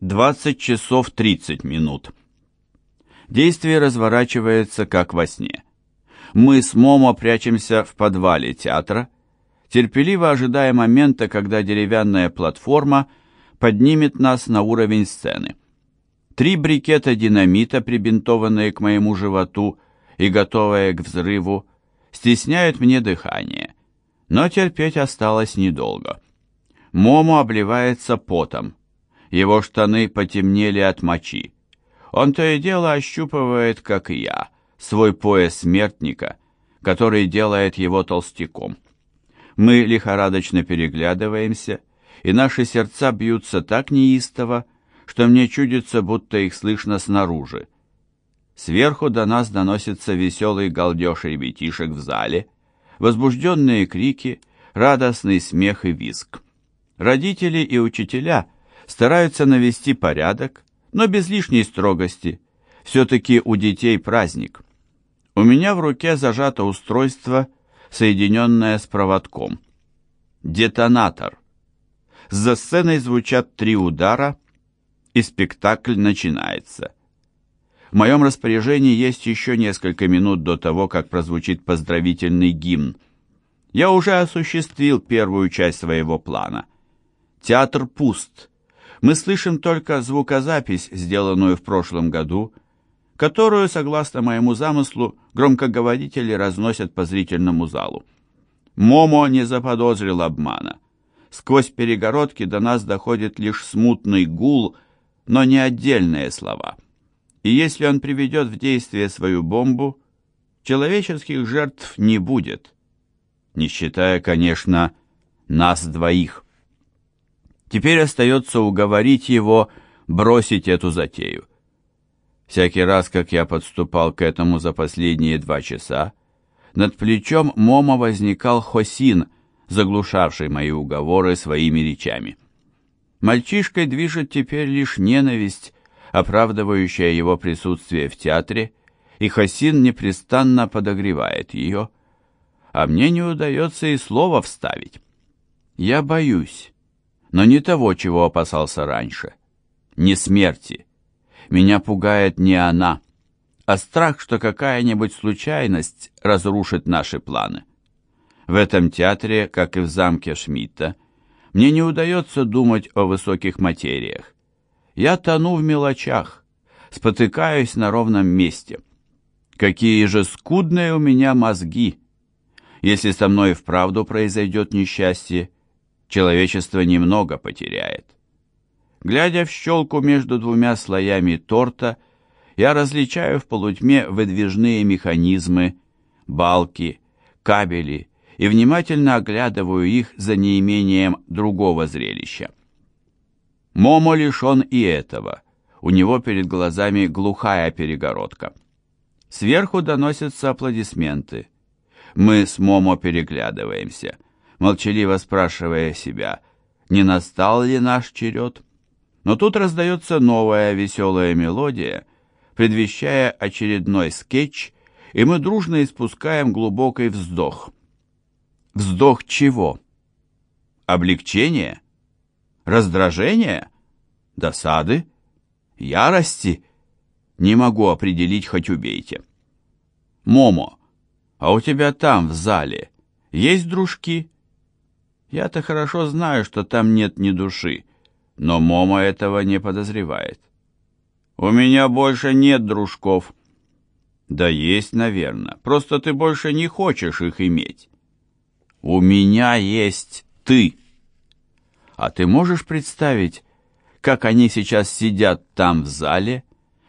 20 часов 30 минут. Действие разворачивается как во сне. Мы с Момо прячемся в подвале театра, терпеливо ожидая момента, когда деревянная платформа поднимет нас на уровень сцены. Три брикета динамита, прибинтованные к моему животу и готовые к взрыву, стесняют мне дыхание, но терпеть осталось недолго. Момо обливается потом. Его штаны потемнели от мочи. Он то и дело ощупывает, как и я, свой пояс смертника, который делает его толстяком. Мы лихорадочно переглядываемся, и наши сердца бьются так неистово, что мне чудится, будто их слышно снаружи. Сверху до нас доносится веселый галдеж ребятишек в зале, возбужденные крики, радостный смех и визг. Родители и учителя стараются навести порядок, но без лишней строгости. Все-таки у детей праздник. У меня в руке зажато устройство, соединенное с проводком. Детонатор. За сценой звучат три удара, и спектакль начинается. В моем распоряжении есть еще несколько минут до того, как прозвучит поздравительный гимн. Я уже осуществил первую часть своего плана – Театр пуст. Мы слышим только звукозапись, сделанную в прошлом году, которую, согласно моему замыслу, громкоговорители разносят по зрительному залу. Момо не заподозрил обмана. Сквозь перегородки до нас доходит лишь смутный гул, но не отдельные слова. И если он приведет в действие свою бомбу, человеческих жертв не будет, не считая, конечно, нас двоих. Теперь остается уговорить его бросить эту затею. Всякий раз, как я подступал к этому за последние два часа, над плечом Момо возникал Хосин, заглушавший мои уговоры своими речами. Мальчишкой движет теперь лишь ненависть, оправдывающая его присутствие в театре, и Хосин непрестанно подогревает ее, а мне не удается и слова вставить. Я боюсь но не того, чего опасался раньше. Не смерти. Меня пугает не она, а страх, что какая-нибудь случайность разрушит наши планы. В этом театре, как и в замке Шмидта, мне не удается думать о высоких материях. Я тону в мелочах, спотыкаюсь на ровном месте. Какие же скудные у меня мозги! Если со мной вправду произойдет несчастье, человечество немного потеряет. Глядя в щелку между двумя слоями торта, я различаю в полутьме выдвижные механизмы, балки, кабели и внимательно оглядываю их за неимением другого зрелища. Момо лишен и этого. У него перед глазами глухая перегородка. Сверху доносятся аплодисменты. Мы с Момо переглядываемся – молчаливо спрашивая себя, не настал ли наш черед. Но тут раздается новая веселая мелодия, предвещая очередной скетч, и мы дружно испускаем глубокий вздох. Вздох чего? Облегчения? Раздражения? Досады? Ярости? Не могу определить, хоть убейте. Момо, а у тебя там, в зале, есть дружки? Я-то хорошо знаю, что там нет ни души, но Момо этого не подозревает. У меня больше нет дружков. Да есть, наверное, просто ты больше не хочешь их иметь. У меня есть ты. А ты можешь представить, как они сейчас сидят там в зале?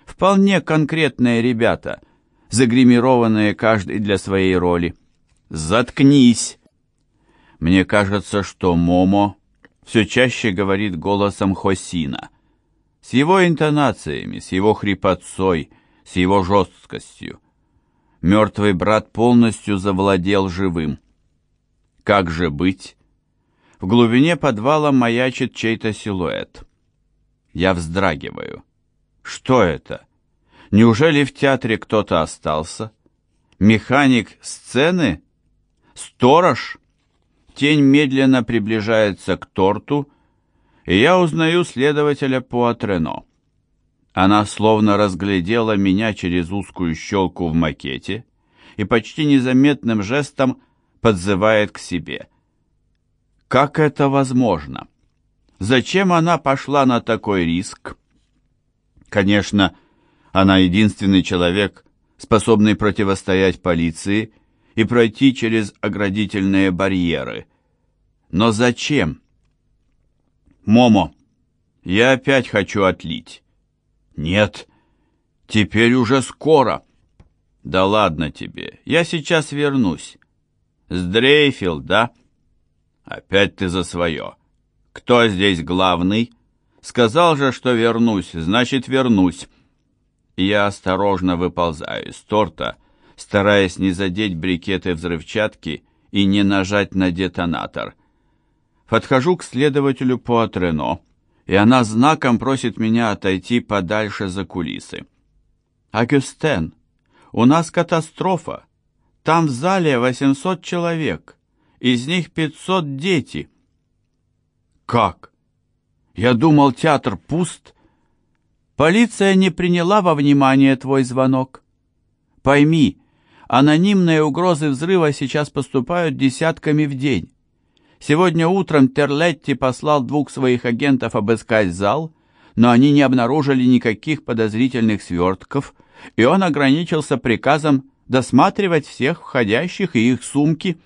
Вполне конкретные ребята, загримированные каждый для своей роли. Заткнись! Мне кажется, что Момо все чаще говорит голосом Хосина. С его интонациями, с его хрипотцой, с его жесткостью. Мертвый брат полностью завладел живым. Как же быть? В глубине подвала маячит чей-то силуэт. Я вздрагиваю. Что это? Неужели в театре кто-то остался? Механик сцены? Сторож? Тень медленно приближается к торту, и я узнаю следователя Пуатрено. Она словно разглядела меня через узкую щелку в макете и почти незаметным жестом подзывает к себе. Как это возможно? Зачем она пошла на такой риск? Конечно, она единственный человек, способный противостоять полиции и пройти через оградительные барьеры. Но зачем? Момо, я опять хочу отлить. Нет, теперь уже скоро. Да ладно тебе, я сейчас вернусь. Сдрейфил, да? Опять ты за свое. Кто здесь главный? Сказал же, что вернусь, значит вернусь. Я осторожно выползаю из торта, стараясь не задеть брикеты взрывчатки и не нажать на детонатор. Подхожу к следователю по Атрено, и она знаком просит меня отойти подальше за кулисы. «Агюстен, у нас катастрофа. Там в зале 800 человек, из них 500 дети». «Как? Я думал, театр пуст». «Полиция не приняла во внимание твой звонок. Пойми, анонимные угрозы взрыва сейчас поступают десятками в день. Сегодня утром Терлетти послал двух своих агентов обыскать зал, но они не обнаружили никаких подозрительных свертков, и он ограничился приказом досматривать всех входящих и их сумки.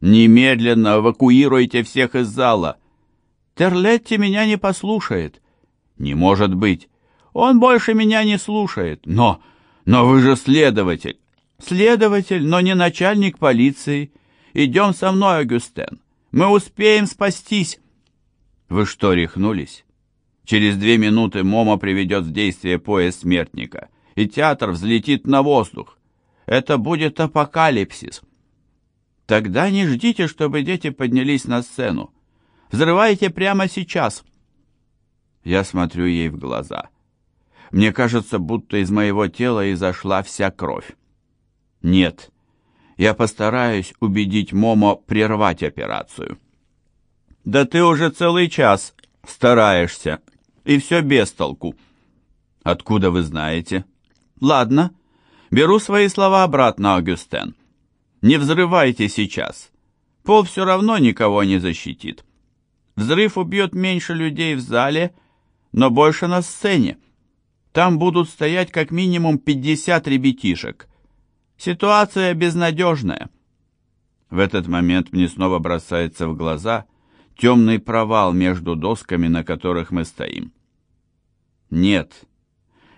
«Немедленно эвакуируйте всех из зала!» «Терлетти меня не послушает». «Не может быть! Он больше меня не слушает. Но, но вы же следователь!» «Следователь, но не начальник полиции. Идем со мной, Огюстен. Мы успеем спастись!» «Вы что, рехнулись? Через две минуты Момо приведет в действие пояс смертника, и театр взлетит на воздух. Это будет апокалипсис!» «Тогда не ждите, чтобы дети поднялись на сцену. Взрывайте прямо сейчас!» Я смотрю ей в глаза. Мне кажется, будто из моего тела изошла вся кровь. «Нет, я постараюсь убедить Момо прервать операцию. Да ты уже целый час стараешься, и все без толку. Откуда вы знаете? Ладно, беру свои слова обратно, Агюстен. Не взрывайте сейчас. Пол все равно никого не защитит. Взрыв убьет меньше людей в зале, но больше на сцене. Там будут стоять как минимум 50 ребятишек. Ситуация безнадежная. В этот момент мне снова бросается в глаза темный провал между досками, на которых мы стоим. Нет,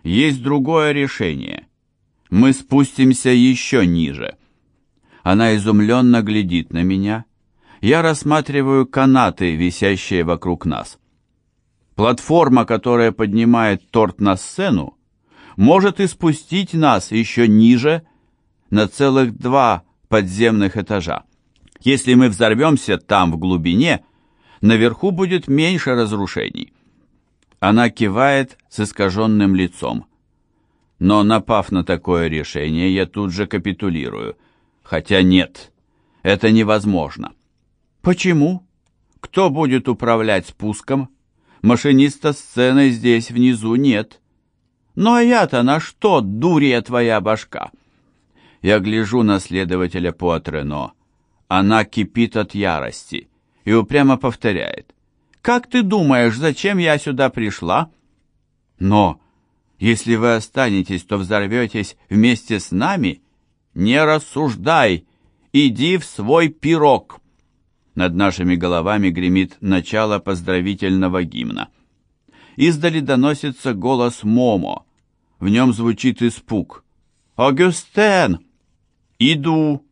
есть другое решение. Мы спустимся еще ниже. Она изумленно глядит на меня. Я рассматриваю канаты, висящие вокруг нас. Платформа, которая поднимает торт на сцену, может и спустить нас еще ниже, на целых два подземных этажа. Если мы взорвемся там, в глубине, наверху будет меньше разрушений. Она кивает с искаженным лицом. Но, напав на такое решение, я тут же капитулирую. Хотя нет, это невозможно. Почему? Кто будет управлять спуском? Машиниста сцены здесь внизу нет. Ну а я-то на что, дурья твоя башка? Я гляжу на следователя Пуатрено. Она кипит от ярости и упрямо повторяет. «Как ты думаешь, зачем я сюда пришла?» «Но, если вы останетесь, то взорветесь вместе с нами. Не рассуждай, иди в свой пирог!» Над нашими головами гремит начало поздравительного гимна. Издали доносится голос Момо. В нем звучит испуг. «Огюстен!» «Иду!»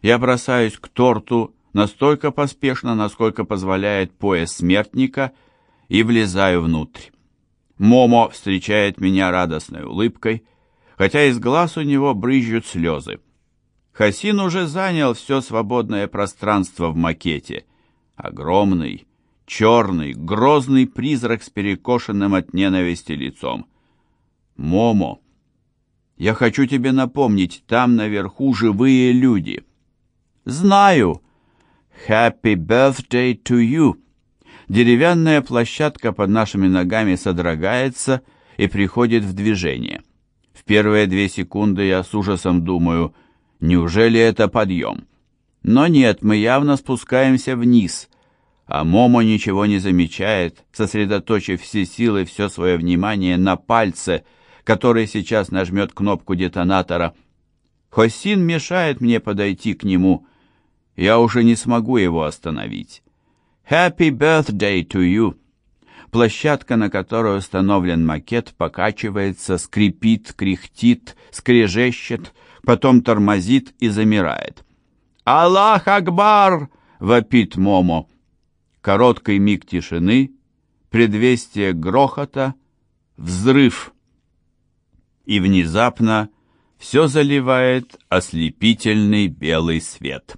Я бросаюсь к торту настолько поспешно, насколько позволяет пояс смертника, и влезаю внутрь. Момо встречает меня радостной улыбкой, хотя из глаз у него брызжут слезы. Хосин уже занял все свободное пространство в макете. Огромный, черный, грозный призрак с перекошенным от ненависти лицом. Момо я хочу тебе напомнить, там наверху живые люди. Знаю. Happy birthday to you. Деревянная площадка под нашими ногами содрогается и приходит в движение. В первые две секунды я с ужасом думаю, неужели это подъем? Но нет, мы явно спускаемся вниз, а Момо ничего не замечает, сосредоточив все силы, все свое внимание на пальце, который сейчас нажмет кнопку детонатора. Хосин мешает мне подойти к нему. Я уже не смогу его остановить. «Happy birthday to you!» Площадка, на которой установлен макет, покачивается, скрипит, кряхтит, скрежещет, потом тормозит и замирает. «Аллах Акбар!» — вопит Момо. Короткий миг тишины, предвестие грохота, взрыв. И внезапно все заливает ослепительный белый свет.